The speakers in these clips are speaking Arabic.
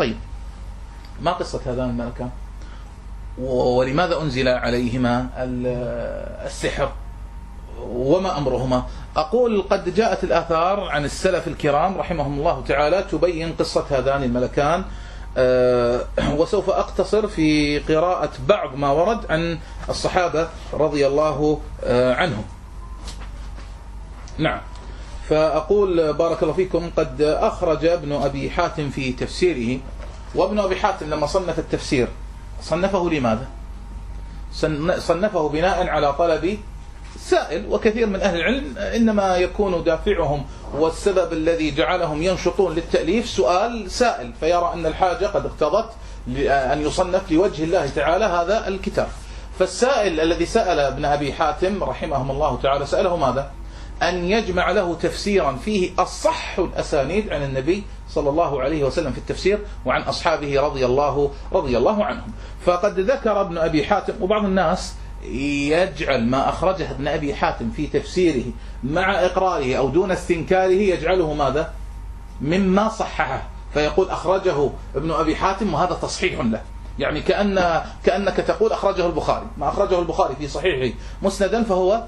طيب. ما قصة هذان الملكان ولماذا أنزل عليهما السحر؟ وما أمرهما؟ أقول قد جاءت الآثار عن السلف الكرام رحمهم الله تعالى تبين قصة هذان الملكان. أه وسوف أقتصر في قراءة بعض ما ورد عن الصحابة رضي الله أه عنهم. نعم. فأقول بارك الله فيكم قد أخرج ابن أبي حاتم في تفسيره. وابن أبي حاتم لما صنف التفسير صنفه لماذا؟ صنفه بناء على طلب سائل وكثير من أهل العلم إنما يكون دافعهم والسبب الذي جعلهم ينشطون للتأليف سؤال سائل فيرى أن الحاجة قد اقتضت أن يصنف لوجه الله تعالى هذا الكتاب. فالسائل الذي سأل ابن أبي حاتم رحمهم الله تعالى سأله ماذا؟ أن يجمع له تفسيرا فيه الصح الأسانيد عن النبي صلى الله عليه وسلم في التفسير وعن أصحابه رضي الله رضي الله عنهم. فقد ذكر ابن أبي حاتم وبعض الناس يجعل ما أخرجه ابن أبي حاتم في تفسيره مع إقراره أو دون استنكاره يجعله ماذا؟ مما صححه. فيقول أخرجه ابن أبي حاتم وهذا تصحيح له. يعني كأن كأنك تقول أخرجه البخاري. ما أخرجه البخاري في صحيحه مسندا فهو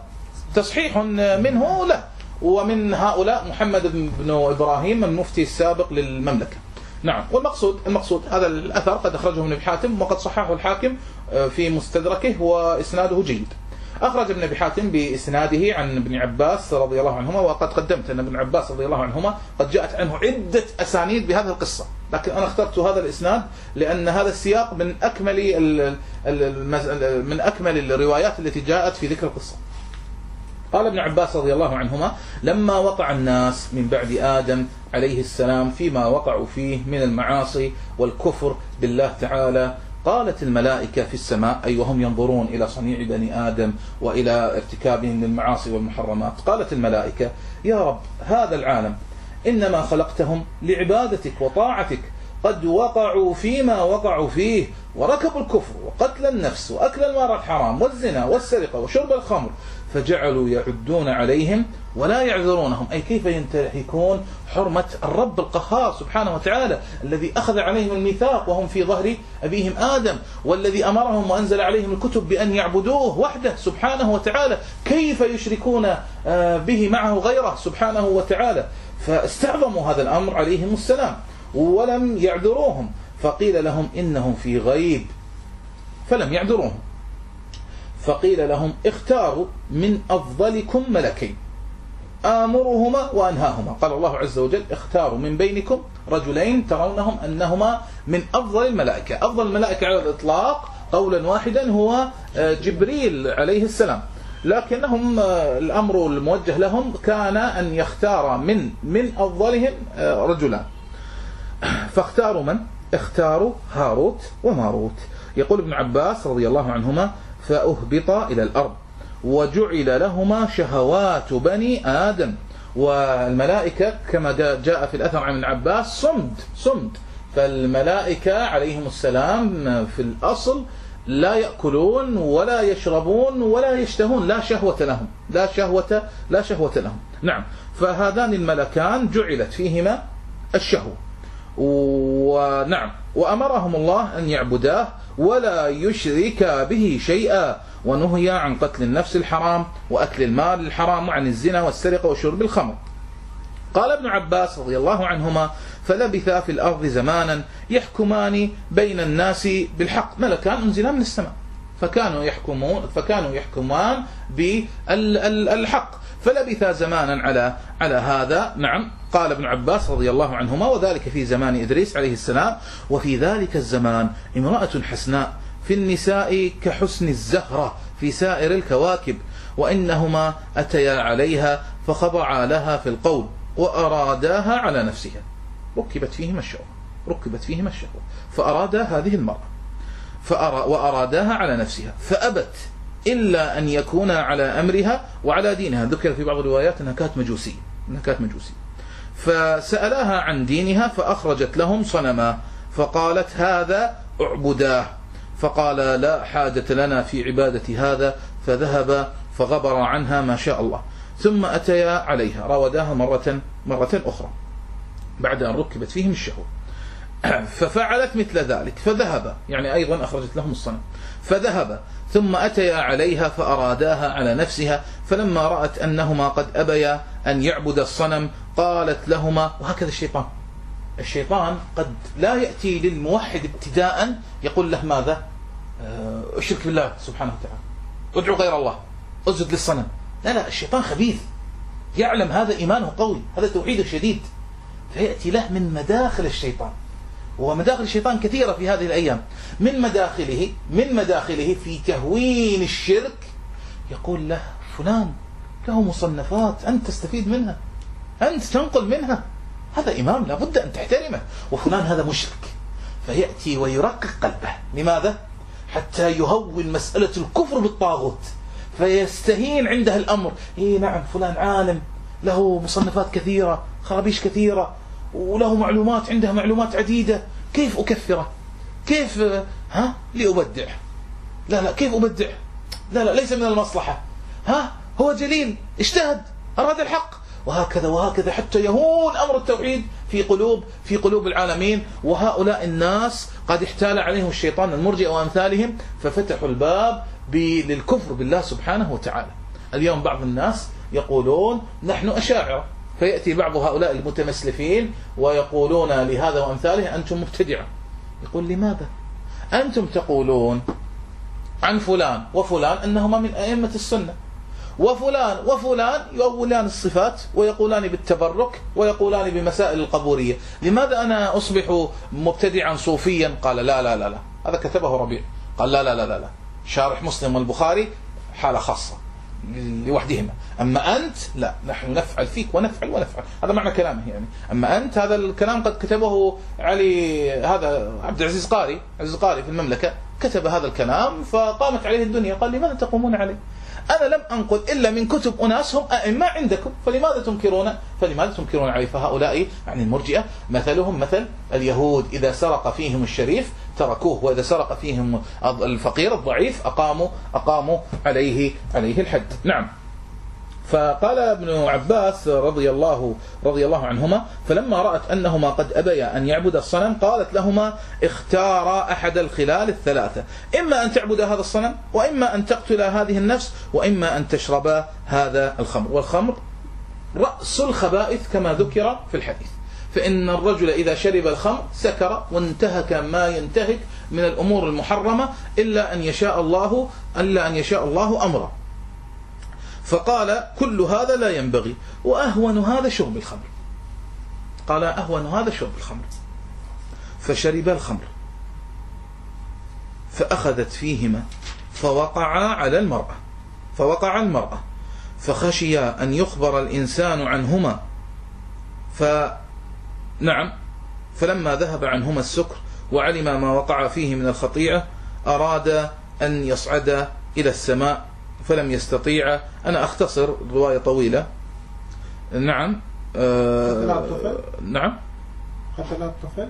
تصحيح منه له ومن هؤلاء محمد بن إبراهيم المفتي السابق للمملكة. نعم والمقصود المقصود هذا الأثر قد أخرجه ابن حاتم وقد صححه الحاكم آه، في مستدركه وإسناده جيد. أخرج ابن أبي حاتم بإسناده عن ابن عباس رضي الله عنهما وقد قدمت أن ابن عباس رضي الله عنهما قد جاءت عنه عدة أسانيد بهذه القصة. لكن أنا اخترت هذا الإسناد لأن هذا السياق من أكمل من أكمل الروايات التي جاءت في ذكر القصة. قال ابن عباس رضي الله عنهما لما وقع الناس من بعد آدم عليه السلام فيما وقعوا فيه من المعاصي والكفر بالله تعالى قالت الملائكة في السماء أي وهم ينظرون إلى صنيع بني آدم وإلى ارتكابهم للمعاصي والمحرمات قالت الملائكة يا رب هذا العالم إنما خلقتهم لعبادتك وطاعتك قد وقعوا فيما وقعوا فيه وركبوا الكفر وقتل النفس وأكل المال الحرام والزنا والسرقة وشرب الخمر فجعلوا يعدون عليهم ولا يعذرونهم. أي كيف ينتهكون حرمة الرب القهار سبحانه وتعالى الذي أخذ عليهم الميثاق وهم في ظهر أبيهم آدم والذي أمرهم وأنزل عليهم الكتب بأن يعبدوه وحده سبحانه وتعالى. كيف يشركون آه، به معه غيره سبحانه وتعالى؟ فاستعظموا هذا الأمر عليهم السلام ولم يعذروهم. فقيل لهم إنهم في غيب فلم يعذروهم. فقيل لهم اختاروا من أفضلكم ملكين. آمرهما وأنهاهما. قال الله عز وجل اختاروا من بينكم رجلين ترونهم أنهما من أفضل الملائكة. أفضل الملائكة على الإطلاق قولا واحدا هو آه، جبريل عليه السلام. لكنهم آه، الأمر الموجه لهم كان أن يختار من من أفضلهم آه، رجلان. فاختاروا من؟ اختاروا هاروت وماروت. يقول ابن عباس رضي الله عنهما فأهبط إلى الأرض وجعل لهما شهوات بني آدم. والملائكة كما جاء في الأثر عن ابن عباس صمد صمد. فالملائكة عليهم السلام في الأصل لا يأكلون ولا يشربون ولا يشتهون لا شهوة لهم لا شهوة لا شهوة لهم. نعم. فهذان الملكان جعلت فيهما الشهوة. ونعم. وأمرهم الله أن يعبداه ولا يشرك به شيئا. ونهي عن قتل النفس الحرام وأكل المال الحرام وعن الزنا والسرقة وشرب الخمر. قال ابن عباس رضي الله عنهما فلبثا في الأرض زمانا يحكمان بين الناس بالحق. ملكان أنزلا من السماء. فكانوا يحكمون فكانوا يحكمان بالحق فلبث زمانا على على هذا. نعم قال ابن عباس رضي الله عنهما وذلك في زمان إدريس عليه السلام وفي ذلك الزمان امرأة حسناء في النساء كحسن الزهرة في سائر الكواكب وإنهما أتيا عليها فخضعا لها في القول وأراداها على نفسها. ركبت فيهما الشهوة ركبت فيهما الشهوة فأرادا هذه المرأة فأرى وأراداها على نفسها فأبت إلا أن يكون على أمرها وعلى دينها. ذكر في بعض الروايات أنها كانت مجوسية. أنها كانت مجوسية. فسألها عن دينها فأخرجت لهم صنما. فقالت هذا اعبداه. فقال لا حاجة لنا في عبادة هذا. فذهب فغبر عنها ما شاء الله. ثم أتيا عليها. راوداها مرة مرة أخرى. بعد أن ركبت فيهم الشهوة. ففعلت مثل ذلك. فذهب. يعني أيضا أخرجت لهم الصنم. فذهب. ثم أتيا عليها فأراداها على نفسها فلما رأت أنهما قد أبيا أن يعبد الصنم قالت لهما وهكذا الشيطان. الشيطان قد لا يأتي للموحد ابتداء يقول له ماذا؟ آه، اشرك بالله سبحانه وتعالى. ادعو غير الله اسجد للصنم. لا لا الشيطان خبيث. يعلم هذا إيمانه قوي هذا توحيده شديد. فيأتي له من مداخل الشيطان. ومداخل الشيطان كثيرة في هذه الأيام. من مداخله من مداخله في تهوين الشرك يقول له فلان له مصنفات أنت تستفيد منها أنت تنقل منها. هذا إمام لابد أن تحترمه. وفلان هذا مشرك. فيأتي ويرقق قلبه. لماذا؟ حتى يهون مسألة الكفر بالطاغوت. فيستهين عنده الأمر. إيه نعم فلان عالم له مصنفات كثيرة خرابيش كثيرة. وله معلومات عنده معلومات عديدة. كيف أكثره كيف ها؟ لأبدع لا لا كيف أبدع لا لا ليس من المصلحة. ها؟ هو جليل اجتهد أراد الحق. وهكذا وهكذا حتى يهون أمر التوحيد في قلوب في قلوب العالمين. وهؤلاء الناس قد احتال عليهم الشيطان المرجئ وأمثالهم ففتحوا الباب للكفر بالله سبحانه وتعالى. اليوم بعض الناس يقولون نحن أشاعرة. فيأتي بعض هؤلاء المتمسلفين ويقولون لهذا وأمثاله أنتم مبتدعة يقول لماذا؟ أنتم تقولون عن فلان وفلان أنهما من أئمة السنة. وفلان وفلان يؤولان الصفات ويقولان بالتبرك ويقولان بمسائل القبورية. لماذا أنا أصبح مبتدعا صوفيا؟ قال لا لا لا لا. هذا كتبه ربيع. قال لا لا لا لا, لا. شارح مسلم والبخاري حالة خاصة. لوحدهما. أما أنت لا نحن نفعل فيك ونفعل ونفعل. هذا معنى كلامه يعني. أما أنت هذا الكلام قد كتبه علي هذا عبد العزيز قاري عزيز قاري في المملكة كتب هذا الكلام فقامت عليه الدنيا. قال لماذا تقومون عليه؟ أنا لم أنقل إلا من كتب أناس هم أئمة عندكم فلماذا تنكرون؟ فلماذا تنكرون عليه فهؤلاء يعني المرجئة مثلهم مثل اليهود إذا سرق فيهم الشريف تركوه وإذا سرق فيهم الفقير الضعيف أقاموا أقاموا عليه عليه الحد. نعم. فقال ابن عباس رضي الله رضي الله عنهما فلما رأت أنهما قد أبيا أن يعبد الصنم قالت لهما اختارا أحد الخلال الثلاثة. إما أن تعبد هذا الصنم وإما أن تقتل هذه النفس وإما أن تشربا هذا الخمر. والخمر رأس الخبائث كما ذكر في الحديث. فإن الرجل إذا شرب الخمر سكر وانتهك ما ينتهك من الأمور المحرمة إلا أن يشاء الله إلا أن يشاء الله أمره. فقال كل هذا لا ينبغي وأهون هذا شرب الخمر. قال أهون هذا شرب الخمر. فشرب الخمر. فأخذت فيهما فوقعا على المرأة. فوقع المرأة. فخشيا أن يخبر الإنسان عنهما. فنعم فلما ذهب عنهما السكر وعلم ما وقع فيه من الخطيئة أراد أن يصعد إلى السماء. فلم يستطيع. أنا أختصر رواية طويلة. نعم. آه نعم. قتل الطفل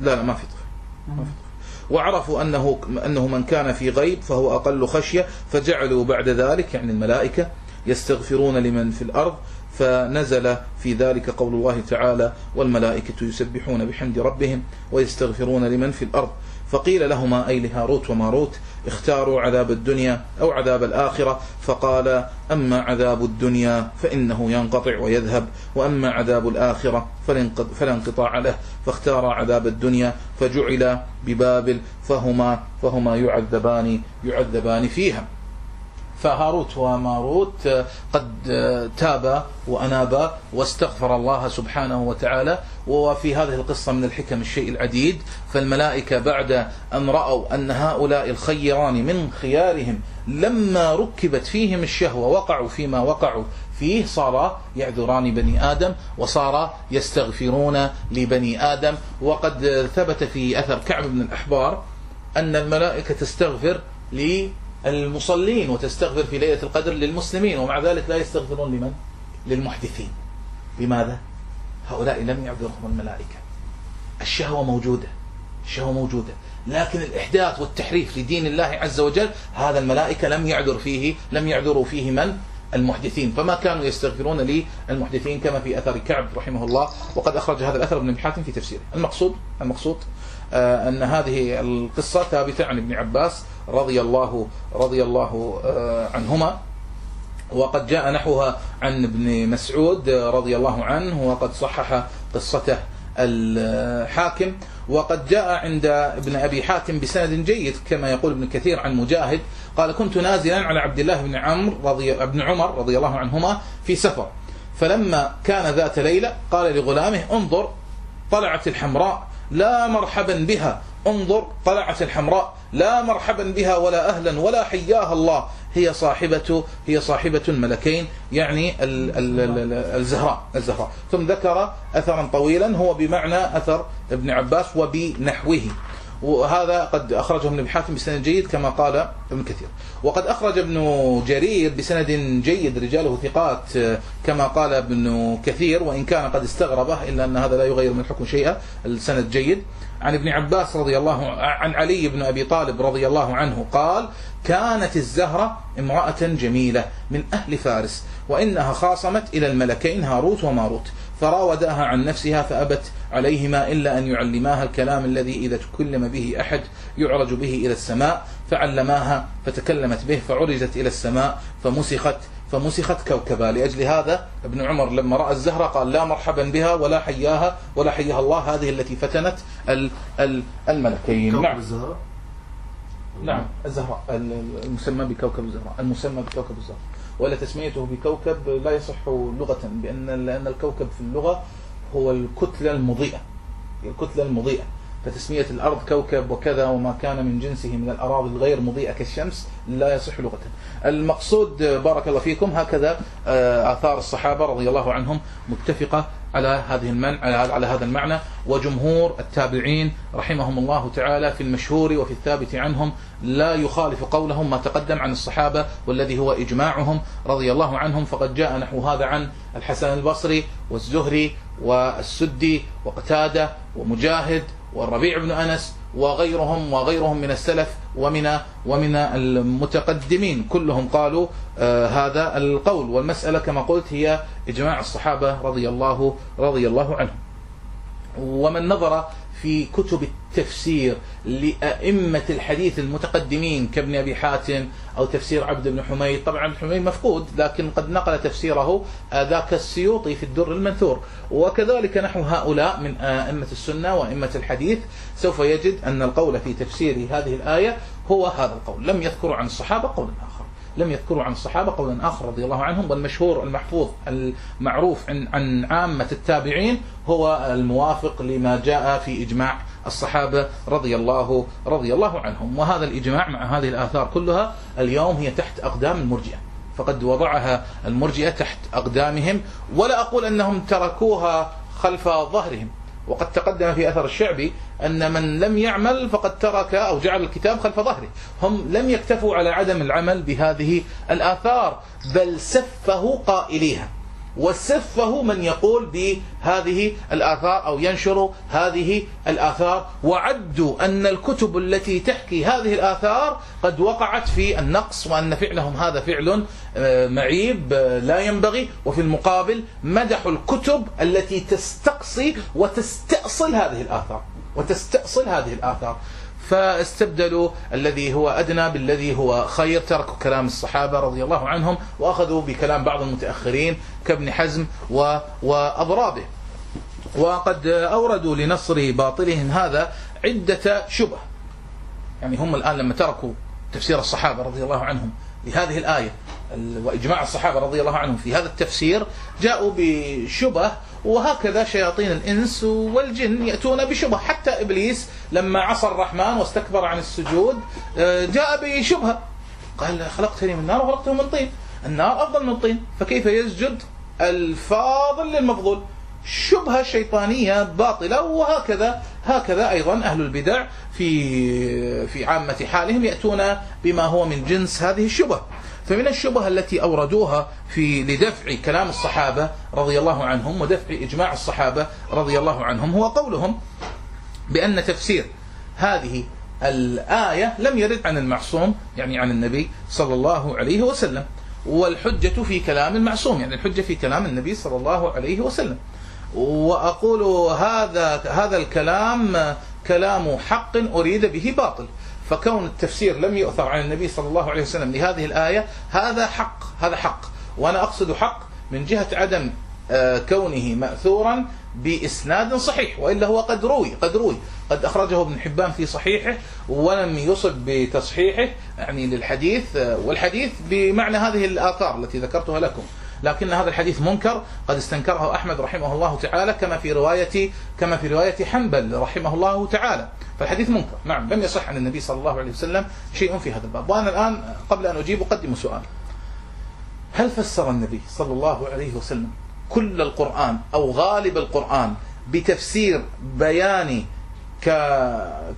لا لا ما في طفل ما في طفل وعرفوا أنه, أنه من كان في غيب فهو أقل خشية فجعلوا بعد ذلك يعني الملائكة يستغفرون لمن في الأرض فنزل في ذلك قول الله تعالى والملائكة يسبحون بحمد ربهم ويستغفرون لمن في الأرض فقيل لهما أي لهاروت وماروت اختاروا عذاب الدنيا أو عذاب الآخرة. فقال أما عذاب الدنيا فإنه ينقطع ويذهب وأما عذاب الآخرة فلا انقطاع له. فاختار عذاب الدنيا فجعل ببابل فهما فهما يعذبان يعذبان فيها. فهاروت وماروت قد تابا وأنابا واستغفر الله سبحانه وتعالى وفي هذه القصة من الحكم الشيء العديد. فالملائكة بعد أن رأوا أن هؤلاء الخيران من خيارهم لما ركبت فيهم الشهوة وقعوا فيما وقعوا فيه صار يعذران بني آدم وصار يستغفرون لبني آدم. وقد ثبت في أثر كعب بن الأحبار أن الملائكة تستغفر المصلين وتستغفر في ليلة القدر للمسلمين ومع ذلك لا يستغفرون لمن؟ للمحدثين لماذا؟ هؤلاء لم يعذرهم الملائكة الشهوة موجودة الشهوة موجودة لكن الإحداث والتحريف لدين الله عز وجل هذا الملائكة لم يعذر فيه لم يعذروا فيه من؟ المحدثين فما كانوا يستغفرون للمحدثين كما في أثر كعب رحمه الله وقد أخرج هذا الأثر ابن حاتم في تفسيره المقصود المقصود آه، أن هذه القصة ثابتة عن ابن عباس رضي الله رضي الله آه، عنهما. وقد جاء نحوها عن ابن مسعود رضي الله عنه وقد صحح قصته الحاكم. وقد جاء عند ابن أبي حاتم بسند جيد كما يقول ابن كثير عن مجاهد قال كنت نازلا على عبد الله بن عمرو رضي ابن عمر رضي الله عنهما في سفر. فلما كان ذات ليلة قال لغلامه انظر طلعت الحمراء لا مرحبا بها انظر طلعت الحمراء لا مرحبا بها ولا أهلا ولا حياها الله. هي صاحبة هي صاحبة الملكين يعني الزهراء الزهراء. ثم ذكر أثرا طويلا هو بمعنى أثر ابن عباس وبنحوه. وهذا قد أخرجه ابن حاتم بسند جيد كما قال ابن كثير. وقد أخرج ابن جرير بسند جيد رجاله ثقات كما قال ابن كثير وإن كان قد استغربه إلا أن هذا لا يغير من الحكم شيئا. السند جيد. عن ابن عباس رضي الله عن علي بن أبي طالب رضي الله عنه قال كانت الزهرة امرأة جميلة من أهل فارس وإنها خاصمت إلى الملكين هاروت وماروت فراوداها عن نفسها فأبت عليهما إلا أن يعلماها الكلام الذي إذا تكلم به أحد يعرج به إلى السماء فعلماها فتكلمت به فعرجت إلى السماء فمسخت فمسخت كوكبا لأجل هذا ابن عمر لما رأى الزهرة قال لا مرحبا بها ولا حياها ولا حياها الله هذه التي فتنت الملكين. نعم. الزهرة؟ نعم. الزهراء المسمى بكوكب الزهراء المسمى بكوكب الزهراء ولا تسميته بكوكب لا يصح لغة بأن لأن الكوكب في اللغة هو الكتلة المضيئة. الكتلة المضيئة. فتسمية الأرض كوكب وكذا وما كان من جنسه من الأراضي الغير مضيئة كالشمس لا يصح لغة. المقصود بارك الله فيكم هكذا آه، آثار الصحابة رضي الله عنهم متفقة على هذه المن... على هذا المعنى. وجمهور التابعين رحمهم الله تعالى في المشهور وفي الثابت عنهم لا يخالف قولهم ما تقدم عن الصحابة والذي هو إجماعهم رضي الله عنهم. فقد جاء نحو هذا عن الحسن البصري والزهري والسدي وقتادة ومجاهد والربيع بن أنس وغيرهم وغيرهم من السلف ومن ومن المتقدمين كلهم قالوا آه هذا القول. والمسألة كما قلت هي إجماع الصحابة رضي الله رضي الله عنهم. ومن نظر في كتب التفسير لأئمة الحديث المتقدمين كابن أبي حاتم أو تفسير عبد بن حميد. طبعا حميد مفقود لكن قد نقل تفسيره ذاك السيوطي في الدر المنثور. وكذلك نحو هؤلاء من أئمة السنة وأئمة الحديث سوف يجد أن القول في تفسير هذه الآية هو هذا القول. لم يذكروا عن الصحابة قولا آخر. لم يذكروا عن الصحابة قولا آخر رضي الله عنهم والمشهور المحفوظ المعروف عن, عن عامة التابعين هو الموافق لما جاء في إجماع الصحابة رضي الله رضي الله عنهم. وهذا الإجماع مع هذه الآثار كلها اليوم هي تحت أقدام المرجئة. فقد وضعها المرجئة تحت أقدامهم ولا أقول أنهم تركوها خلف ظهرهم. وقد تقدم في أثر الشعبي أن من لم يعمل فقد ترك أو جعل الكتاب خلف ظهره. هم لم يكتفوا على عدم العمل بهذه الآثار بل سفه قائليها. وسفه من يقول بهذه الآثار أو ينشر هذه الآثار. وعدوا أن الكتب التي تحكي هذه الآثار قد وقعت في النقص وأن فعلهم هذا فعل آه، معيب آه، لا ينبغي. وفي المقابل مدحوا الكتب التي تستقصي وتستأصل هذه الآثار وتستأصل هذه الآثار. فاستبدلوا الذي هو أدنى بالذي هو خير. تركوا كلام الصحابة رضي الله عنهم وأخذوا بكلام بعض المتأخرين كابن حزم وأضرابه. وقد أوردوا لنصر باطلهم هذا عدة شبه. يعني هم الآن لما تركوا تفسير الصحابة رضي الله عنهم لهذه الآية وإجماع الصحابة رضي الله عنهم في هذا التفسير جاءوا بشبه وهكذا شياطين الإنس والجن يأتون بشبه. حتى إبليس لما عصى الرحمن واستكبر عن السجود آه، جاء بشبهة قال خلقتني من نار وخلقته من طين. النار أفضل من الطين فكيف يسجد الفاضل للمفضول؟ شبهة شيطانية باطلة وهكذا هكذا أيضا أهل البدع في في عامة حالهم يأتون بما هو من جنس هذه الشبه. فمن الشبه التي أوردوها في لدفع كلام الصحابة رضي الله عنهم ودفع إجماع الصحابة رضي الله عنهم هو قولهم بأن تفسير هذه الآية لم يرد عن المعصوم يعني عن النبي صلى الله عليه وسلم والحجة في كلام المعصوم يعني الحجة في كلام النبي صلى الله عليه وسلم. وأقول هذا هذا الكلام كلام حق أريد به باطل. فكون التفسير لم يؤثر عن النبي صلى الله عليه وسلم لهذه الآية هذا حق هذا حق. وأنا أقصد حق من جهة عدم آه، كونه مأثورا بإسناد صحيح وإلا هو قد روي قد روي. قد أخرجه ابن حبان في صحيحه ولم يصب بتصحيحه يعني للحديث آه، والحديث بمعنى هذه الآثار التي ذكرتها لكم. لكن هذا الحديث منكر. قد استنكره أحمد رحمه الله تعالى كما في رواية كما في رواية حنبل رحمه الله تعالى. فالحديث منكر. نعم لم يصح عن النبي صلى الله عليه وسلم شيء في هذا الباب. وأنا الآن قبل أن أجيب أقدم سؤال. هل فسر النبي صلى الله عليه وسلم كل القرآن أو غالب القرآن بتفسير بياني.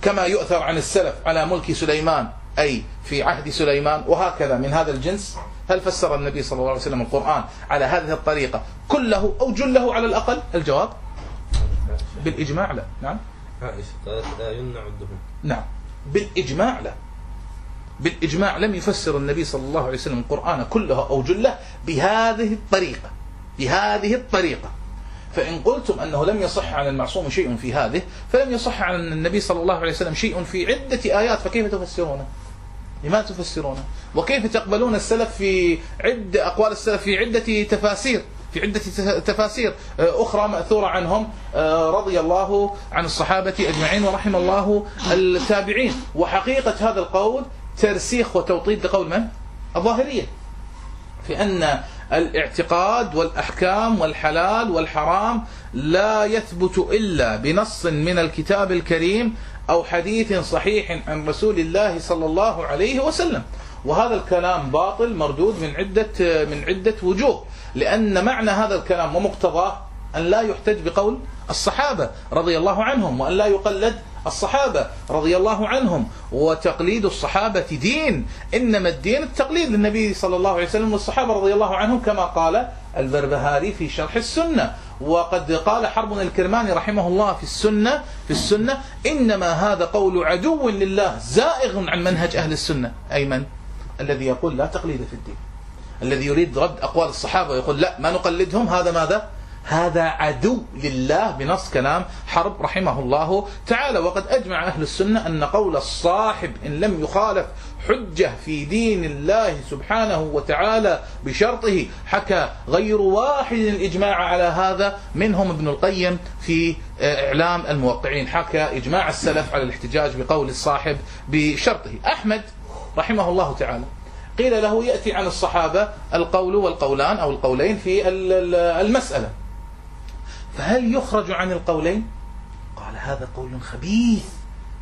كما يؤثر عن السلف على ملك سليمان أي في عهد سليمان وهكذا من هذا الجنس. هل فسر النبي صلى الله عليه وسلم القرآن على هذه الطريقة كله أو جله على الأقل؟ الجواب؟ بالإجماع لا. نعم. عائشة لا يمنع الدهن نعم. بالإجماع لا. بالإجماع لم يفسر النبي صلى الله عليه وسلم القرآن كله أو جله بهذه الطريقة. بهذه الطريقة. فإن قلتم أنه لم يصح عن المعصوم شيء في هذه فلم يصح عن النبي صلى الله عليه وسلم شيء في عدة آيات فكيف تفسرونه؟ لماذا تفسرونه؟ وكيف تقبلون السلف في عدة أقوال السلف في عدة تفاسير في عدة تفاسير أخرى مأثورة عنهم رضي الله عن الصحابة أجمعين ورحم الله التابعين. وحقيقة هذا القول ترسيخ وتوطيد لقول من؟ الظاهرية. في أن الاعتقاد والأحكام والحلال والحرام لا يثبت إلا بنص من الكتاب الكريم أو حديث صحيح عن رسول الله صلى الله عليه وسلم. وهذا الكلام باطل مردود من عدة من عدة وجوه لأن معنى هذا الكلام ومقتضاه أن لا يحتج بقول الصحابة رضي الله عنهم وأن لا يقلد الصحابة رضي الله عنهم. وتقليد الصحابة دين إنما الدين التقليد للنبي صلى الله عليه وسلم والصحابة رضي الله عنهم كما قال البربهاري في شرح السنة. وقد قال حرب الكرماني رحمه الله في السنة في السنة إنما هذا قول عدو لله زائغ عن منهج أهل السنة أي من؟ الذي يقول لا تقليد في الدين الذي يريد رد أقوال الصحابة ويقول لا ما نقلدهم هذا ماذا؟ هذا عدو لله بنص كلام حرب رحمه الله تعالى وقد أجمع أهل السنة أن قول الصاحب إن لم يخالف حجة في دين الله سبحانه وتعالى بشرطه. حكى غير واحد الإجماع على هذا. منهم ابن القيم في إعلام الموقعين. حكى إجماع السلف على الاحتجاج بقول الصاحب بشرطه. أحمد رحمه الله تعالى قيل له يأتي عن الصحابة القول والقولان أو القولين في المسألة. فهل يخرج عن القولين؟ قال هذا قول خبيث.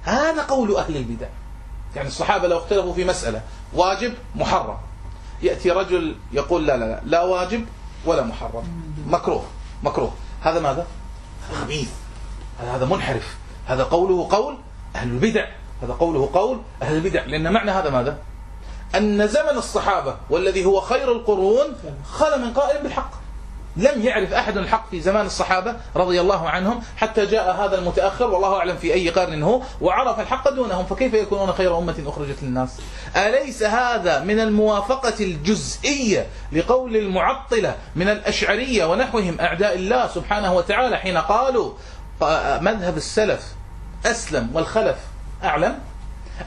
هذا قول أهل البدع. يعني الصحابة لو اختلفوا في مسألة واجب محرم. يأتي رجل يقول لا لا لا لا واجب ولا محرم. مكروه مكروه. هذا ماذا؟ خبيث هذا منحرف. هذا قوله قول أهل البدع. هذا قوله قول أهل البدع. لأن معنى هذا ماذا؟ أن زمن الصحابة والذي هو خير القرون خل من قائل بالحق. لم يعرف أحد الحق في زمان الصحابة رضي الله عنهم حتى جاء هذا المتأخر والله أعلم في أي قرن هو وعرف الحق دونهم فكيف يكونون خير أمة أخرجت للناس؟ أليس هذا من الموافقة الجزئية لقول المعطلة من الأشعرية ونحوهم أعداء الله سبحانه وتعالى حين قالوا مذهب السلف أسلم والخلف أعلم؟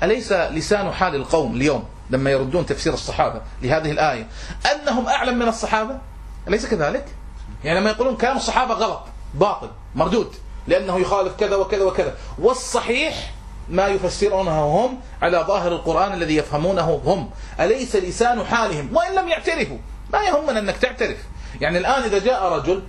أليس لسان حال القوم اليوم لما يردون تفسير الصحابة لهذه الآية أنهم أعلم من الصحابة؟ أليس كذلك؟ يعني لما يقولون كلام الصحابة غلط باطل مردود لأنه يخالف كذا وكذا وكذا. والصحيح ما يفسرونه هم على ظاهر القرآن الذي يفهمونه هم. أليس لسان حالهم؟ وإن لم يعترفوا. ما يهمنا أنك تعترف. يعني الآن إذا جاء رجل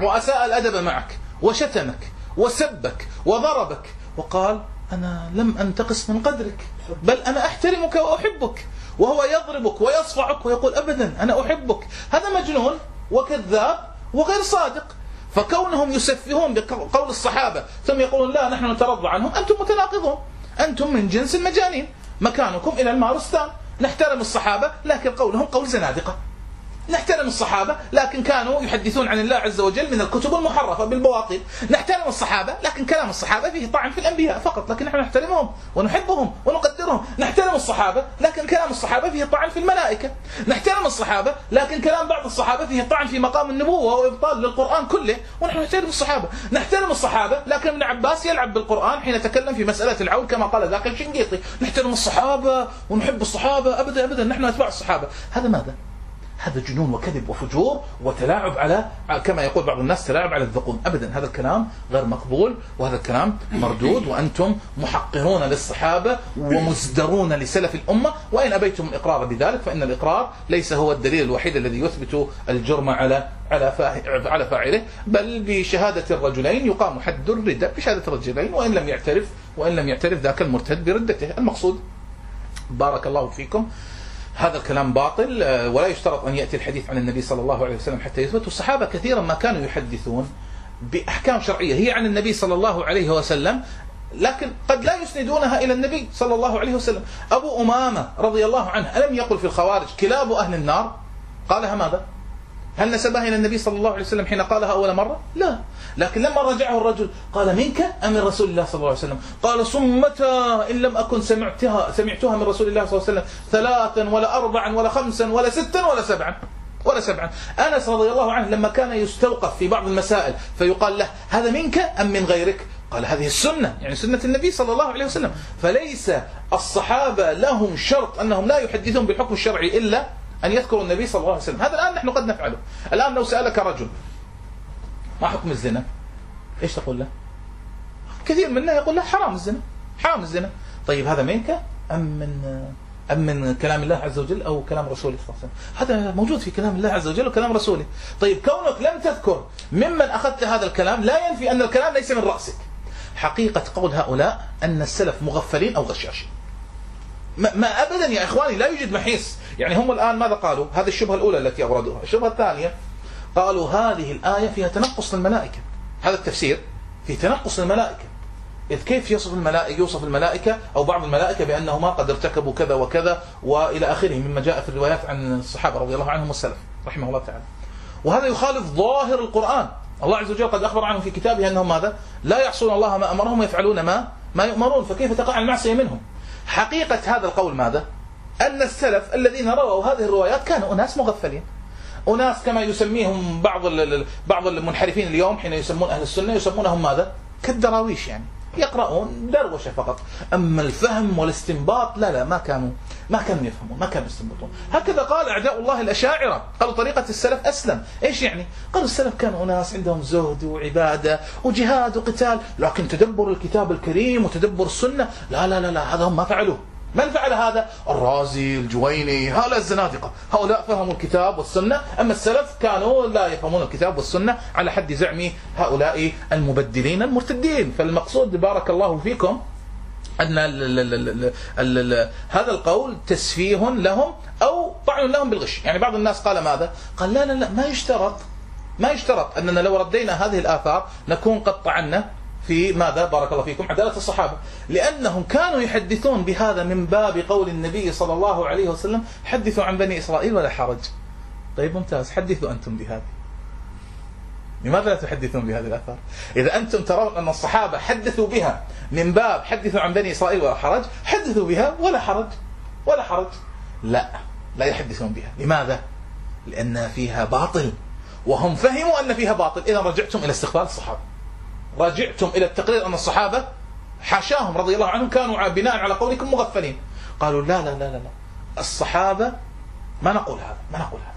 وأساء الأدب معك وشتمك وسبك وضربك وقال أنا لم أنتقص من قدرك بل أنا أحترمك وأحبك. وهو يضربك ويصفعك ويقول أبدا أنا أحبك. هذا مجنون وكذاب وغير صادق. فكونهم يسفهون بقول الصحابة ثم يقولون لا نحن نترضى عنهم أنتم متناقضون. أنتم من جنس المجانين. مكانكم إلى المارستان. نحترم الصحابة لكن قولهم قول زنادقة. نحترم الصحابة لكن كانوا يحدثون عن الله عز وجل من الكتب المحرفة بالبواطل نحترم الصحابة لكن كلام الصحابة فيه طعن في الأنبياء فقط لكن نحن نحترمهم ونحبهم ونقدرهم. نحترم الصحابة لكن كلام الصحابة فيه طعن في الملائكة. نحترم الصحابة لكن كلام بعض الصحابة فيه طعن في مقام النبوة وإبطال للقرآن كله ونحن نحترم الصحابة. نحترم الصحابة لكن ابن عباس يلعب بالقرآن حين تكلم في مسألة العون كما قال ذاك الشنقيطي. نحترم الصحابة ونحب الصحابة أبدا أبدا نحن أتباع الصحابة. هذا ماذا؟ هذا جنون وكذب وفجور وتلاعب على كما يقول بعض الناس تلاعب على الذقون. ابدا هذا الكلام غير مقبول وهذا الكلام مردود. وأنتم محقرون للصحابة ومزدرون لسلف الأمة. وإن أبيتم الإقرار بذلك فإن الإقرار ليس هو الدليل الوحيد الذي يثبت الجرم على على على فاعله بل بشهادة الرجلين يقام حد الردة بشهادة الرجلين وإن لم يعترف وإن لم يعترف ذاك المرتد بردته. المقصود بارك الله فيكم هذا الكلام باطل آه، ولا يشترط أن يأتي الحديث عن النبي صلى الله عليه وسلم حتى يثبت. والصحابة كثيرا ما كانوا يحدثون بأحكام شرعية. هي عن النبي صلى الله عليه وسلم لكن قد لا يسندونها إلى النبي صلى الله عليه وسلم. أبو أمامة رضي الله عنه ألم يقل في الخوارج كلاب أهل النار؟ قالها ماذا؟ هل نسبها إلى النبي صلى الله عليه وسلم حين قالها أول مرة؟ لا. لكن لما رجعه الرجل قال منك أم من رسول الله صلى الله عليه وسلم؟ قال صمتا إن لم أكن سمعتها سمعتها من رسول الله صلى الله عليه وسلم ثلاثا ولا أربعا ولا خمسا ولا ستا ولا سبعا ولا سبعا. أنس رضي الله عنه لما كان يستوقف في بعض المسائل فيقال له هذا منك أم من غيرك؟ قال هذه السنة يعني سنة النبي صلى الله عليه وسلم. فليس الصحابة لهم شرط أنهم لا يحدثون بالحكم الشرعي إلا أن يذكروا النبي صلى الله عليه وسلم. هذا الآن نحن قد نفعله. الآن لو سألك رجل ما حكم الزنا؟ إيش تقول له؟ كثير منا يقول له حرام الزنا حرام الزنا. طيب هذا منك؟ أم من أم من كلام الله عز وجل أو كلام رسوله صلى الله عليه وسلم؟ هذا موجود في كلام الله عز وجل وكلام رسوله. طيب كونك لم تذكر ممن أخذت هذا الكلام لا ينفي أن الكلام ليس من رأسك. حقيقة قول هؤلاء أن السلف مغفلين أو غشاشين. ما, ما ابدا يا إخواني لا يوجد محيص. يعني هم الآن ماذا قالوا؟ هذه الشبهة الأولى التي أوردوها. الشبهة الثانية قالوا هذه الآية فيها تنقص للملائكة. هذا التفسير في تنقص للملائكة. إذ كيف يصف الملائكة يوصف الملائكة أو بعض الملائكة بأنهما قد ارتكبوا كذا وكذا وإلى آخره مما جاء في الروايات عن الصحابة رضي الله عنهم والسلف رحمه الله تعالى. وهذا يخالف ظاهر القرآن. الله عز وجل قد أخبر عنهم في كتابه أنهم ماذا؟ لا يعصون الله ما أمرهم ويفعلون ما ما يؤمرون. فكيف تقع المعصية منهم؟ حقيقة هذا القول ماذا؟ أن السلف الذين رووا هذه الروايات كانوا أناس مغفلين. أناس كما يسميهم بعض بعض المنحرفين اليوم حين يسمون أهل السنة يسمونهم ماذا؟ كالدراويش يعني. يقرؤون دروشة فقط. أما الفهم والاستنباط لا لا ما كانوا ما كانوا يفهمون ما كانوا يستنبطون. هكذا قال أعداء الله الأشاعرة. قالوا طريقة السلف أسلم. إيش يعني؟ قالوا السلف كانوا ناس عندهم زهد وعبادة وجهاد وقتال لكن تدبر الكتاب الكريم وتدبر السنة لا لا لا, لا هذا هم ما فعلوه. من فعل هذا؟ الرازي، الجويني، هؤلاء الزنادقة، هؤلاء فهموا الكتاب والسنة، أما السلف كانوا لا يفهمون الكتاب والسنة على حد زعم هؤلاء المبدلين المرتدين، فالمقصود بارك الله فيكم أن هذا القول تسفيه لهم أو طعن لهم بالغش. يعني بعض الناس قال ماذا؟ قال لا لا لا ما يشترط. ما يشترط أننا لو ردينا هذه الآثار نكون قد طعنا في ماذا؟ بارك الله فيكم عدالة الصحابة. لأنهم كانوا يحدثون بهذا من باب قول النبي صلى الله عليه وسلم حدثوا عن بني إسرائيل ولا حرج. طيب ممتاز. حدثوا أنتم بهذه. لماذا لا تحدثون بهذه الآثار؟ إذا أنتم ترون أن الصحابة حدثوا بها من باب حدثوا عن بني إسرائيل ولا حرج حدثوا بها ولا حرج ولا حرج. لا لا يحدثون بها. لماذا؟ لأن فيها باطل. وهم فهموا أن فيها باطل. إذا رجعتم إلى استقبال الصحابة. رجعتم إلى التقرير أن الصحابة حاشاهم رضي الله عنهم كانوا بناء على قولكم مغفلين. قالوا لا لا لا لا. الصحابة ما نقول هذا ما نقول هذا.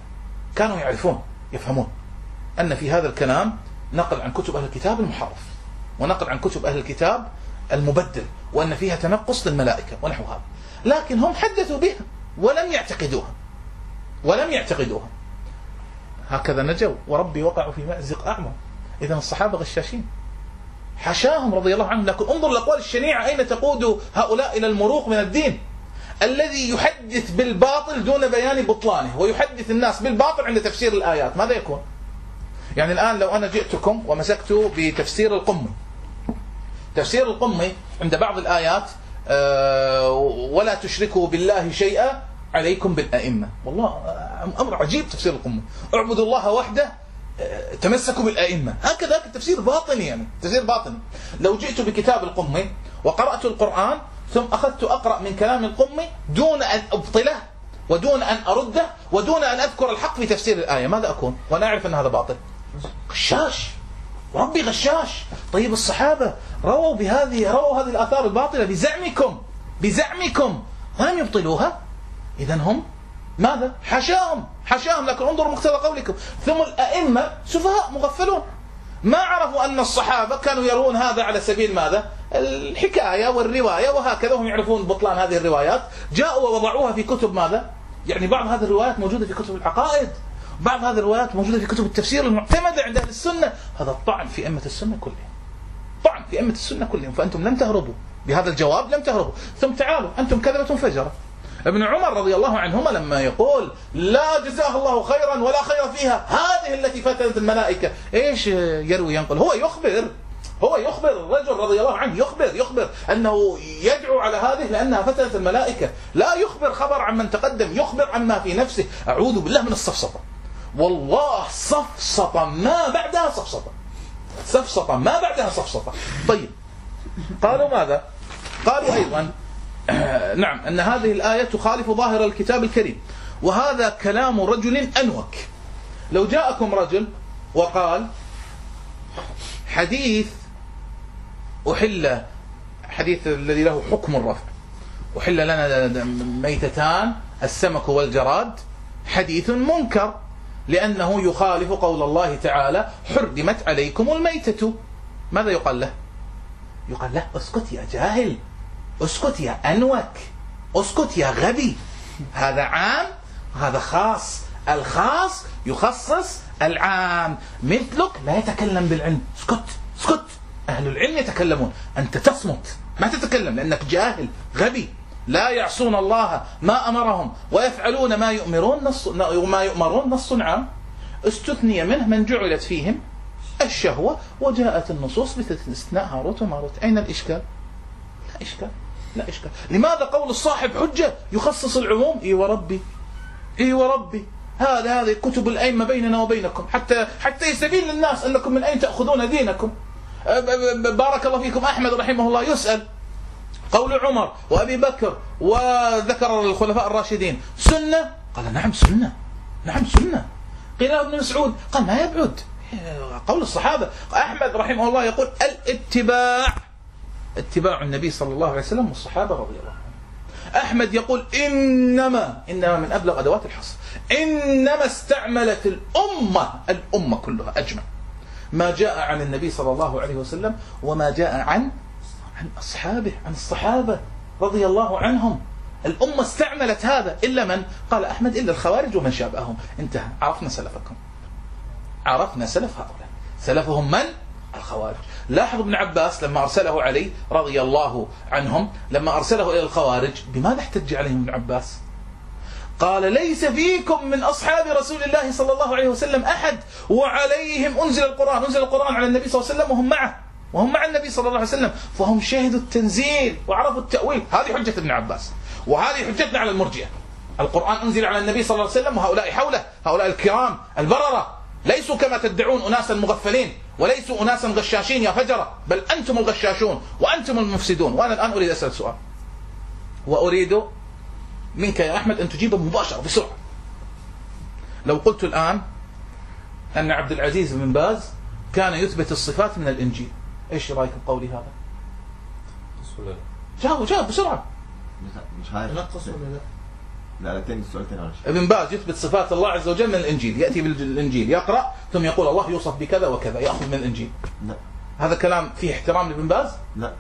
كانوا يعرفون يفهمون أن في هذا الكلام نقل عن كتب أهل الكتاب المحرف ونقل عن كتب أهل الكتاب المبدل وأن فيها تنقص للملائكة ونحو هذا لكن هم حدثوا بها ولم يعتقدوها ولم يعتقدوها. هكذا نجوا وربي وقعوا في مأزق أعمى. إذا الصحابة غشاشين. حشاهم رضي الله عنهم. لكن انظر الأقوال الشنيعة أين تقود هؤلاء إلى المروق من الدين؟ الذي يحدث بالباطل دون بيان بطلانه ويحدث الناس بالباطل عند تفسير الآيات. ماذا يكون؟ يعني الآن لو أنا جئتكم ومسكت بتفسير القمي. تفسير القمي عند بعض الآيات آه، ولا تشركوا بالله شيئا عليكم بالأئمة. والله أمر عجيب تفسير القمي. اعبدوا الله وحده تمسكوا بالأئمة. هكذا تفسير باطني يعني. تفسير باطني. لو جئت بكتاب القمي وقرأت القرآن ثم أخذت أقرأ من كلام القمي دون أن أبطله ودون أن أرده ودون أن أذكر الحق في تفسير الآية ماذا أكون؟ وأنا أعرف أن هذا باطل. غشاش. ربي غشاش. طيب الصحابة رووا بهذه رووا هذه الآثار الباطلة بزعمكم. بزعمكم. ولم يبطلوها؟ إذا هم ماذا؟ حاشاهم حاشاهم لكن انظروا مقتضى قولكم. ثم الأئمة سفهاء مغفلون. ما عرفوا أن الصحابة كانوا يرون هذا على سبيل ماذا؟ الحكاية والرواية وهكذا هم يعرفون بطلان هذه الروايات. جاءوا ووضعوها في كتب ماذا؟ يعني بعض هذه الروايات موجودة في كتب العقائد. بعض هذه الروايات موجودة في كتب التفسير المعتمدة عند أهل السنة. هذا الطعن في أئمة السنة كلهم. طعن في أئمة السنة كلهم. فأنتم لم تهربوا. بهذا الجواب لم تهربوا. ثم تعالوا أنتم كذبة فجرة. ابن عمر رضي الله عنهما لما يقول لا جزاه الله خيرا ولا خير فيها هذه التي فتنت الملائكة إيش يروي ينقل هو يخبر هو يخبر الرجل رضي الله عنه يخبر يخبر أنه يدعو على هذه لأنها فتنت الملائكة، لا يخبر خبر عن من تقدم، يخبر عما في نفسه، أعوذ بالله من السفسطه. والله سفسطه ما بعدها سفسطه. سفسطه ما بعدها سفسطه. طيب قالوا ماذا؟ قالوا أيضا نعم أن هذه الآية تخالف ظاهر الكتاب الكريم. وهذا كلام رجل أنوك. لو جاءكم رجل وقال حديث أحل حديث الذي له حكم الرفع. أحل لنا ميتتان السمك والجراد. حديث منكر لأنه يخالف قول الله تعالى حرمت عليكم الميتة. ماذا يقال له؟ يقال له اسكت يا جاهل. اسكت يا أنوك اسكت يا غبي. هذا عام هذا خاص. الخاص يخصص العام. مثلك لا يتكلم بالعلم. اسكت اسكت. أهل العلم يتكلمون. أنت تصمت. ما تتكلم لأنك جاهل غبي. لا يعصون الله ما أمرهم ويفعلون ما يؤمرون نص ما يؤمرون نص عام. استثني منه من جعلت فيهم الشهوة وجاءت النصوص باستثناء هاروت وماروت. أين الإشكال؟ لا إشكال. لا إشكال. لماذا قول الصاحب حجة يخصص العموم؟ إي وربي. إي وربي. هذا هذه كتب الأئمة بيننا وبينكم. حتى حتى يستبين للناس أنكم من أين تأخذون دينكم. بارك الله فيكم. أحمد رحمه الله يسأل. قول عمر وأبي بكر وذكر الخلفاء الراشدين. سنة؟ قال نعم سنة. نعم سنة. قيل ابن مسعود. قال ما يبعد. قول الصحابة. أحمد رحمه الله يقول الاتباع اتباع النبي صلى الله عليه وسلم والصحابة رضي الله عنهم. أحمد يقول إنما إنما من أبلغ أدوات الحصر. إنما استعملت الأمة الأمة كلها أجمع. ما جاء عن النبي صلى الله عليه وسلم وما جاء عن عن أصحابه عن الصحابة رضي الله عنهم. الأمة استعملت هذا. إلا من؟ قال أحمد إلا الخوارج ومن شابههم. انتهى. عرفنا سلفكم. عرفنا سلف هؤلاء. سلفهم من؟ الخوارج. لاحظ ابن عباس لما أرسله علي رضي الله عنهم لما أرسله إلى الخوارج بماذا احتج عليهم ابن عباس؟ قال ليس فيكم من أصحاب رسول الله صلى الله عليه وسلم أحد وعليهم أنزل القرآن أنزل القرآن على النبي صلى الله عليه وسلم وهم معه وهم مع النبي صلى الله عليه وسلم فهم شهدوا التنزيل وعرفوا التأويل. هذه حجة ابن عباس وهذه حجتنا على المرجئة. القرآن أنزل على النبي صلى الله عليه وسلم وهؤلاء حوله هؤلاء الكرام البررة. ليسوا كما تدعون أناسا مغفلين وليسوا أناسا غشاشين يا فجرة بل أنتم الغشاشون وأنتم المفسدون. وأنا الآن أريد أسأل سؤال. وأريد منك يا أحمد أن تجيب مباشرة بسرعة. لو قلت الآن أن عبد العزيز بن باز كان يثبت الصفات من الإنجيل إيش رأيك بقولي هذا؟ جاوب جاوب بسرعة. مش عارف. نقص ولا لا؟ تاني السؤال تاني معلش ابن باز يثبت صفات الله عز وجل من الإنجيل. يأتي بالإنجيل يقرأ ثم يقول الله يوصف بكذا وكذا يأخذ من الإنجيل. لا. هذا كلام فيه احترام لابن باز؟ لا.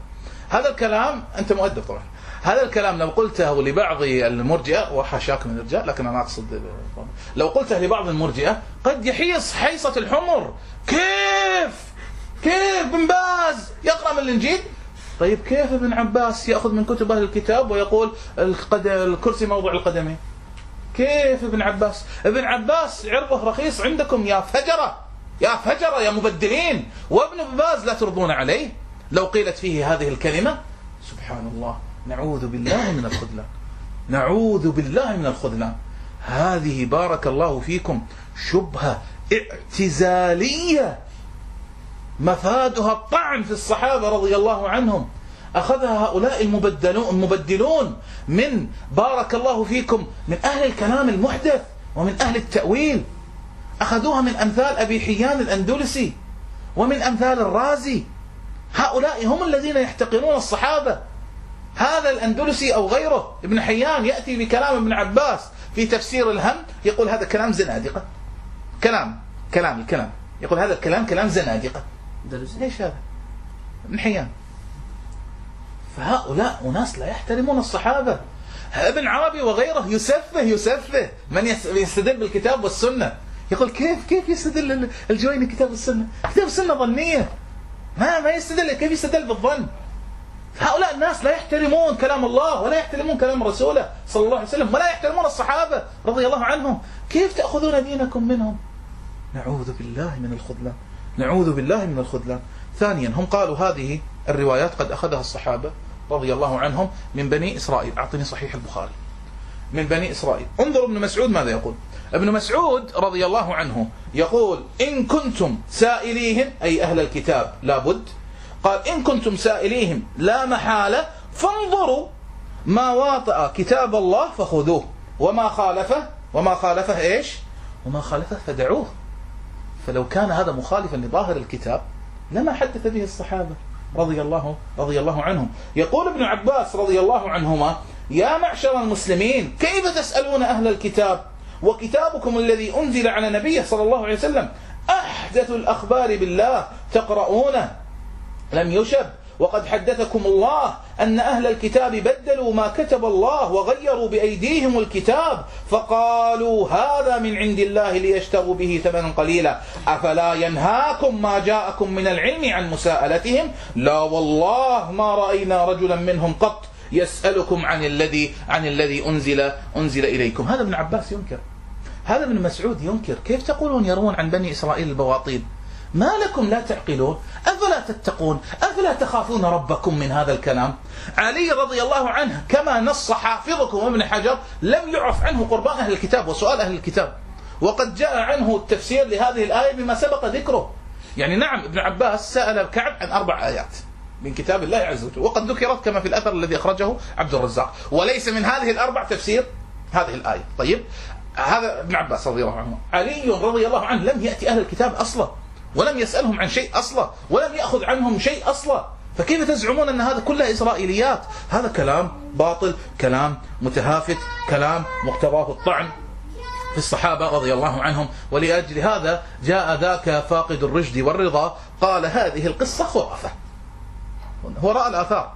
هذا الكلام أنت مؤدب طبعا. هذا الكلام لو قلته لبعض المرجئة وحاشاك من الرجال لكن أنا أقصد لو قلته لبعض المرجئة قد يحيص حيصة الحمر. كيف؟ كيف بن باز يقرأ من الإنجيل؟ طيب كيف ابن عباس يأخذ من كتب أهل الكتاب ويقول الكرسي موضع القدمين؟ كيف ابن عباس؟ ابن عباس عرضه رخيص عندكم يا فجرة يا فجرة يا مبدلين وابن باز لا ترضون عليه. لو قيلت فيه هذه الكلمة سبحان الله نعوذ بالله من الخذلان نعوذ بالله من الخذلان. هذه بارك الله فيكم شبهة اعتزالية. مفادها الطعن في الصحابة رضي الله عنهم. أخذها هؤلاء المبدلون, المبدلون من بارك الله فيكم من أهل الكلام المحدث ومن أهل التأويل. أخذوها من أمثال أبي حيان الأندلسي ومن أمثال الرازي. هؤلاء هم الذين يحتقرون الصحابة. هذا الأندلسي أو غيره ابن حيان يأتي بكلام ابن عباس في تفسير الهم يقول هذا كلام زنادقة. كلام كلام. الكلام يقول هذا الكلام كلام زنادقة. ليش هذا؟ ابن حيان فهؤلاء أناس لا يحترمون الصحابة. ابن عربي وغيره يسفه يسفه. من يستدل بالكتاب والسنة. يقول كيف كيف يستدل الجويني كتاب السنة؟ كتاب السنة ظنية. ما ما يستدل. كيف يستدل بالظن؟ هؤلاء الناس لا يحترمون كلام الله ولا يحترمون كلام رسوله صلى الله عليه وسلم ولا يحترمون الصحابة رضي الله عنهم. كيف تأخذون دينكم منهم؟ نعوذ بالله من الخذلان. نعوذ بالله من الخذلان. ثانيا هم قالوا هذه الروايات قد أخذها الصحابة رضي الله عنهم من بني إسرائيل. أعطني صحيح البخاري. من بني إسرائيل. انظروا ابن مسعود ماذا يقول. ابن مسعود رضي الله عنه يقول إن كنتم سائليهم أي أهل الكتاب لابد قال إن كنتم سائليهم لا محالة. فانظروا ما واطأ كتاب الله فخذوه. وما خالفه وما خالفه إيش؟ وما خالفه فدعوه. فلو كان هذا مخالفا لظاهر الكتاب لما حدث به الصحابة رضي الله رضي الله عنهم. يقول ابن عباس رضي الله عنهما يا معشر المسلمين كيف تسألون أهل الكتاب؟ وكتابكم الذي أنزل على نبيه صلى الله عليه وسلم أحدث الأخبار بالله تقرؤونه؟ لم يشب وقد حدثكم الله أن أهل الكتاب بدلوا ما كتب الله وغيروا بأيديهم الكتاب فقالوا هذا من عند الله ليشتروا به ثمنا قليلا. أفلا ينهاكم ما جاءكم من العلم عن مساءلتهم؟ لا والله ما رأينا رجلا منهم قط يسألكم عن الذي عن الذي أنزل أنزل إليكم. هذا ابن عباس ينكر. هذا ابن مسعود ينكر. كيف تقولون يروون عن بني إسرائيل البواطيل؟ ما لكم لا تعقلون؟ أفلا تتقون؟ أفلا تخافون ربكم من هذا الكلام؟ علي رضي الله عنه كما نص حافظكم ابن حجر لم يعرف عنه قربان أهل الكتاب وسؤال أهل الكتاب. وقد جاء عنه التفسير لهذه الآية بما سبق ذكره. يعني نعم ابن عباس سأل كعب عن أربع آيات من كتاب الله عز وجل وقد ذكرت كما في الأثر الذي أخرجه عبد الرزاق. وليس من هذه الأربع تفسير هذه الآية. طيب هذا ابن عباس رضي الله عنه. علي رضي الله عنه لم يأتي أهل الكتاب أصلا. ولم يسألهم عن شيء أصلا ولم يأخذ عنهم شيء أصلا. فكيف تزعمون أن هذا كله إسرائيليات؟ هذا كلام باطل كلام متهافت كلام مقتضاه الطعن. في الصحابة رضي الله عنهم ولأجل هذا جاء ذاك فاقد الرشد والرضا قال هذه القصة خرافة. هو رأى الآثار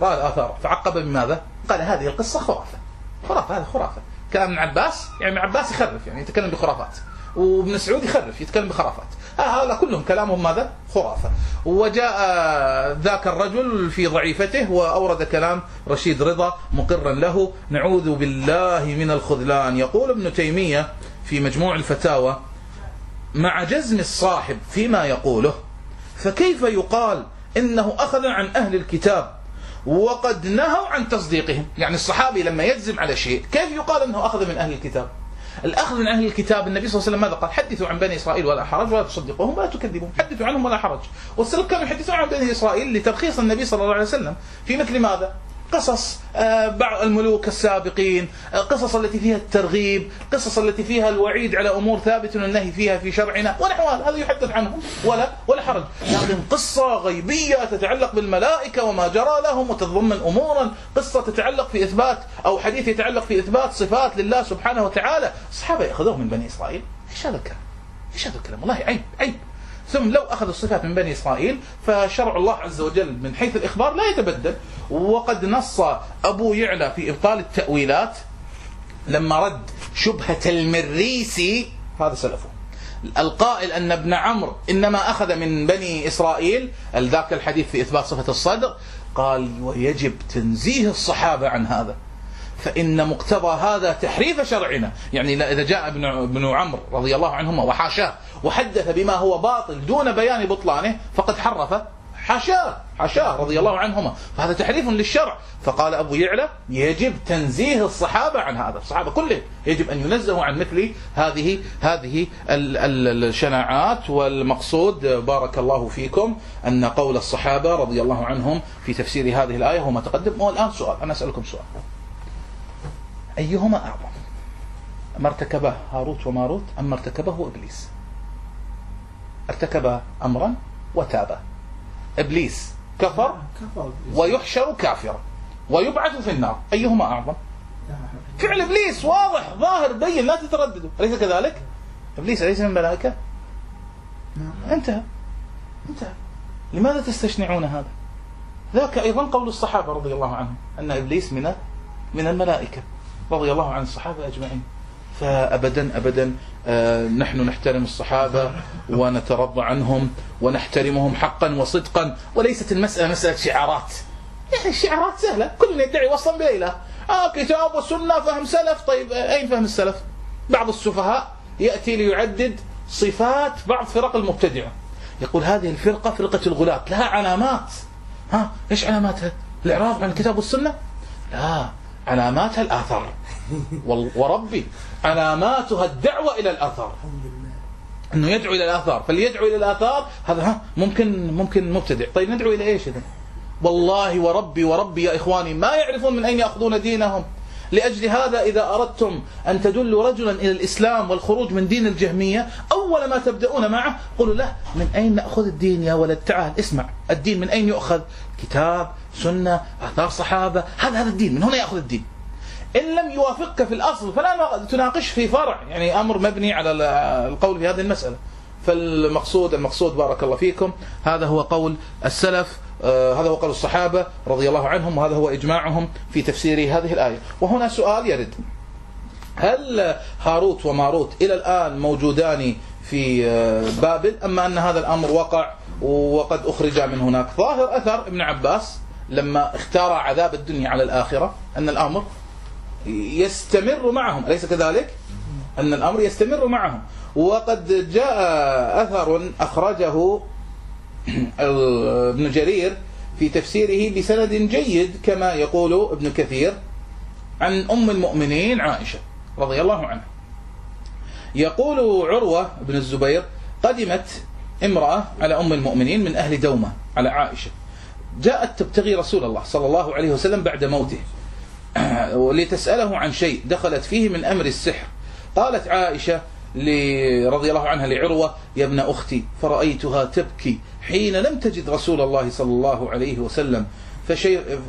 رأى الآثار فعقب بماذا؟ قال هذه القصة خرافة. خرافة هذا خرافة. كلام ابن عباس يعني ابن عباس يخرف يعني يتكلم بخرافات. وابن سعود يخرف يتكلم بخرافات. هؤلاء كلهم كلامهم ماذا؟ خرافة. وجاء ذاك الرجل في ضعيفته وأورد كلام رشيد رضا مقرا له نعوذ بالله من الخذلان. يقول ابن تيمية في مجموع الفتاوى مع جزم الصاحب فيما يقوله فكيف يقال إنه أخذ عن أهل الكتاب وقد نهوا عن تصديقهم؟ يعني الصحابي لما يجزم على شيء كيف يقال إنه أخذ من أهل الكتاب؟ الأخذ من أهل الكتاب النبي صلى الله عليه وسلم ماذا قال؟ حدثوا عن بني إسرائيل ولا حرج ولا تصدقوهم ولا تكذبوهم. حدثوا عنهم ولا حرج. والسلف كانوا يحدثون عن بني إسرائيل لترخيص النبي صلى الله عليه وسلم. في مثل ماذا؟ قصص آه، بعض الملوك السابقين آه، قصص التي فيها الترغيب قصص التي فيها الوعيد على أمور ثابت النهي فيها في شرعنا ونحو هذا يحدث عنهم ولا ولا حرج. لكن قصة غيبية تتعلق بالملائكة وما جرى لهم وتتضمن أمورا قصة تتعلق في إثبات أو حديث يتعلق في إثبات صفات لله سبحانه وتعالى الصحابة يأخذوه من بني إسرائيل. إيش هذا الكلام؟ إيش هذا الكلام؟ والله عيب عيب. ثم لو أخذ الصفات من بني إسرائيل فشرع الله عز وجل من حيث الإخبار لا يتبدل. وقد نص أبو يعلى في إبطال التأويلات لما رد شبهة المريسي هذا سلفه. القائل أن ابن عمرو إنما أخذ من بني إسرائيل ذاك الحديث في إثبات صفة الصدر قال ويجب تنزيه الصحابة عن هذا. فإن مقتضى هذا تحريف شرعنا. يعني إذا جاء ابن عمرو رضي الله عنهما وحاشاه وحدث بما هو باطل دون بيان بطلانه فقد حرف حاشاه حاشاه رضي الله عنهما. فهذا تحريف للشرع. فقال أبو يعلى يجب تنزيه الصحابة عن هذا الصحابة كلهم. يجب أن ينزهوا عن مثل هذه هذه ال- ال- الشناعات والمقصود. بارك الله فيكم أن قول الصحابة رضي الله عنهم في تفسير هذه الآية هو ما تقدم. والآن سؤال أنا أسألكم سؤال. أيهما أعظم؟ ما ارتكبه هاروت وماروت أم ما ارتكبه إبليس؟ ارتكب أمرا وتاب. إبليس كفر ويحشر كافرا ويبعث في النار. أيهما أعظم؟ فعل إبليس واضح ظاهر بين لا تترددوا. أليس كذلك؟ إبليس أليس من الملائكة؟ نعم. انتهى. انتهى. لماذا تستشنعون هذا؟ ذاك أيضا قول الصحابة رضي الله عنهم أن إبليس من من الملائكة. رضي الله عن الصحابة أجمعين. فأبدا أبدا آه، نحن نحترم الصحابة ونترضى عنهم ونحترمهم حقا وصدقا. وليست المسألة مسألة شعارات. يعني الشعارات سهلة. كل يدعي وصلا بإله آه كتاب وسنة فهم سلف. طيب أين فهم السلف؟ بعض السفهاء يأتي ليعدد صفات بعض فرق المبتدعة. يقول هذه الفرقة فرقة الغلاة لها علامات. ها إيش علاماتها؟ الإعراض عن الكتاب والسنة؟ لا. علاماتها الآثار. وربي علاماتها الدعوة إلى الآثار. إنه يدعو إلى الآثار. فليدعو إلى الآثار هذا ها ممكن ممكن مبتدع. طيب ندعو إلى إيش اذا والله وربي وربي يا إخواني ما يعرفون من أين يأخذون دينهم. لأجل هذا إذا أردتم أن تدلوا رجلا إلى الإسلام والخروج من دين الجهمية أول ما تبدأون معه قولوا له من أين نأخذ الدين يا ولد؟ تعال اسمع الدين من أين يؤخذ؟ كتاب سنة آثار صحابة هذا هذا الدين من هنا يأخذ الدين. إن لم يوافقك في الأصل فلا تناقش في فرع. يعني أمر مبني على ال- القول في هذه المسألة. فالمقصود المقصود بارك الله فيكم. هذا هو قول السلف آه، هذا هو قول الصحابة رضي الله عنهم وهذا هو إجماعهم في تفسير هذه الآية. وهنا سؤال يرد. هل هاروت وماروت إلى الآن موجودان في آه، بابل؟ أما أن هذا الأمر وقع وقد أخرج من هناك؟ ظاهر أثر ابن عباس لما اختار عذاب الدنيا على الآخرة أن الأمر يستمر معهم. أليس كذلك؟ أن الأمر يستمر معهم. وقد جاء أثر أخرجه ابن جرير في تفسيره بسند جيد كما يقول ابن كثير عن أم المؤمنين عائشة رضي الله عنها. يقول عروة بن الزبير قدمت امرأة على أم المؤمنين من أهل دومة على عائشة. جاءت تبتغي رسول الله صلى الله عليه وسلم بعد موته. ولتسأله عن شيء دخلت فيه من أمر السحر. قالت عائشة رضي الله عنها لعروة يا ابن أختي فرأيتها تبكي حين لم تجد رسول الله صلى الله عليه وسلم. فشيء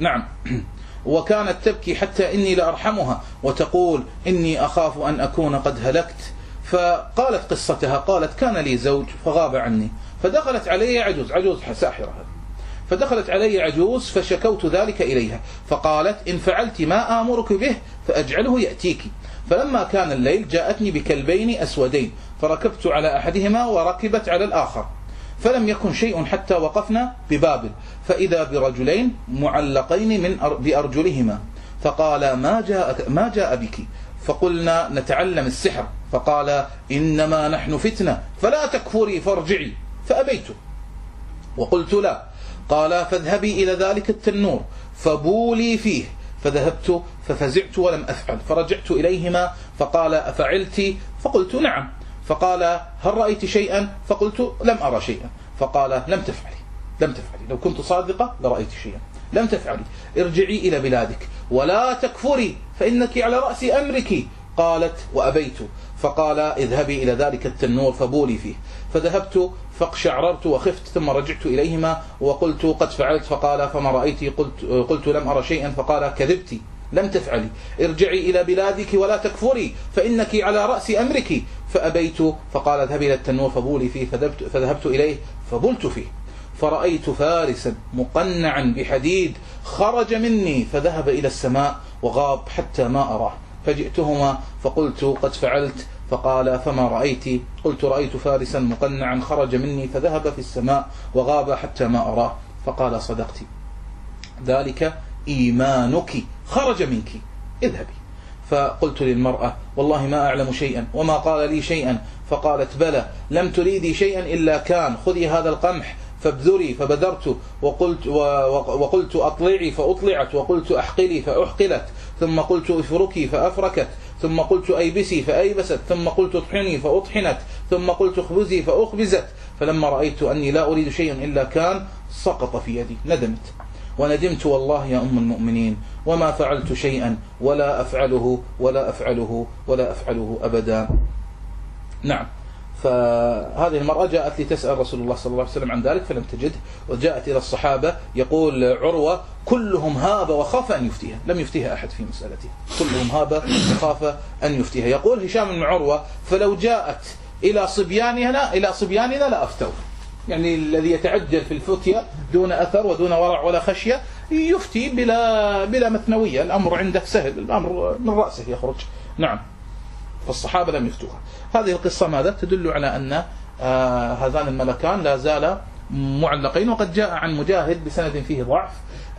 نعم. وكانت تبكي حتى إني لأرحمها وتقول إني أخاف أن أكون قد هلكت. فقالت قصتها قالت كان لي زوج فغاب عني فدخلت علي عجوز عجوز ساحرة هذه. فدخلت علي عجوز فشكوت ذلك إليها فقالت إن فعلت ما آمرك به فأجعله يأتيك. فلما كان الليل جاءتني بكلبين أسودين فركبت على أحدهما وركبت على الآخر فلم يكن شيء حتى وقفنا ببابل فإذا برجلين معلقين من أر- بأرجلهما فقال ما جاء ما جاء بك؟ فقلنا نتعلم السحر. فقال إنما نحن فتنة فلا تكفري فارجعي. فأبيت وقلت لا. قال فاذهبي إلى ذلك التنور فبولي فيه فذهبت ففزعت ولم أفعل فرجعت إليهما فقال أفعلت؟ فقلت نعم. فقال هل رأيت شيئا؟ فقلت لم أرى شيئا. فقال لم تفعلي لم تفعلي لو كنت صادقة لرأيت شيئا. لم تفعلي ارجعي إلى بلادك ولا تكفري فإنك على رأس أمرك قالت وأبيت. فقال اذهبي إلى ذلك التنور فبولي فيه. فذهبت فاقشعررت وخفت ثم رجعت إليهما وقلت قد فعلت فقال فما رأيت؟ قلت, قلت لم أرى شيئا فقال كذبت لم تفعلي. ارجعي إلى بلادك ولا تكفري فإنك على رأس أمرك. فأبيت فقال اذهبي إلى التنور فبولي فيه فذهبت, فذهبت إليه فبلت فيه. فرأيت فارسا مقنعا بحديد خرج مني فذهب إلى السماء وغاب حتى ما أراه. فجئتهما فقلت قد فعلت فقال فما رأيت؟ قلت رأيت فارسا مقنعا خرج مني فذهب في السماء وغاب حتى ما أراه. فقال صدقت. ذلك إيمانك خرج منك اذهبي. فقلت للمرأة والله ما أعلم شيئا وما قال لي شيئا. فقالت بلى لم تريدي شيئا إلا كان خذي هذا القمح فابذري فبذرت وقلت وقلت أطلعي فأطلعت وقلت أحقلي فأحقلت. ثم قلت افركي فأفركت ثم قلت أيبسي فأيبست ثم قلت اطحني فأطحنت ثم قلت اخبزي فأخبزت. فلما رأيت أني لا أريد شيئا إلا كان سقط في يدي ندمت. وندمت والله يا أم المؤمنين وما فعلت شيئا ولا أفعله ولا أفعله ولا أفعله أبدا. نعم. فهذه المرأة جاءت لتسأل رسول الله صلى الله عليه وسلم عن ذلك فلم تجده وجاءت إلى الصحابة يقول عروة كلهم هاب وخاف أن يفتيها. لم يفتيها أحد في مسألته كلهم هاب وخاف أن يفتيها. يقول هشام بن عروة فلو جاءت إلى صبياننا إلى صبياننا لأفتوا يعني الذي يتعجل في الفتية دون أثر ودون ورع ولا خشية يفتي بلا بلا مثنوية الأمر عنده سهل الأمر من رأسه يخرج. نعم. فالصحابة لم يفتوها. هذه القصة ماذا؟ تدل على أن آه هذان الملكان لا زالا معلقين وقد جاء عن مجاهد بسند فيه ضعف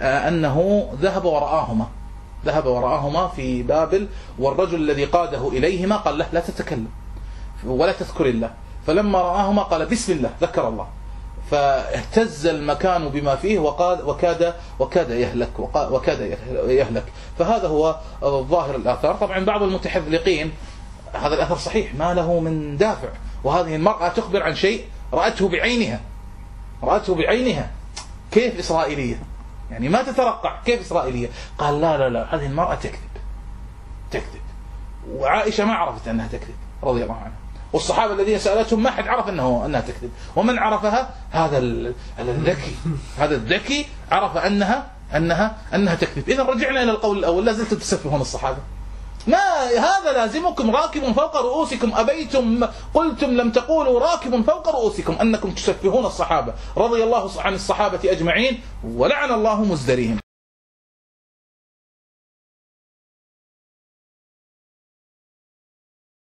آه أنه ذهب ورآهما ذهب ورآهما في بابل والرجل الذي قاده إليهما قال له لا تتكلم ولا تذكر الله. فلما رآهما قال بسم الله ذكر الله. فاهتز المكان بما فيه وقاد وكاد وكاد يهلك وكاد يهلك. فهذا هو ظاهر الآثار. طبعا بعض المتحذلقين هذا الأثر صحيح. ما له من دافع. وهذه المرأة تخبر عن شيء رأته بعينها. رأته بعينها. كيف إسرائيلية؟ يعني ما تترقع. كيف إسرائيلية؟ قال لا لا لا هذه المرأة تكذب. تكذب. وعائشة ما عرفت أنها تكذب رضي الله عنها. والصحابة الذين سألتهم ما حد عرف أنه أنها تكذب. ومن عرفها؟ هذا ال- هذا الذكي. هذا الذكي عرف أنها أنها أنها تكذب. إذا رجعنا إلى القول الأول. لا زلتم تسفهون الصحابة. ما هذا لازمكم؟ راكب فوق رؤوسكم. أبيتم قلتم لم تقولوا راكب فوق رؤوسكم أنكم تسفهون الصحابة. رضي الله عن الصحابة أجمعين ولعن الله مزدريهم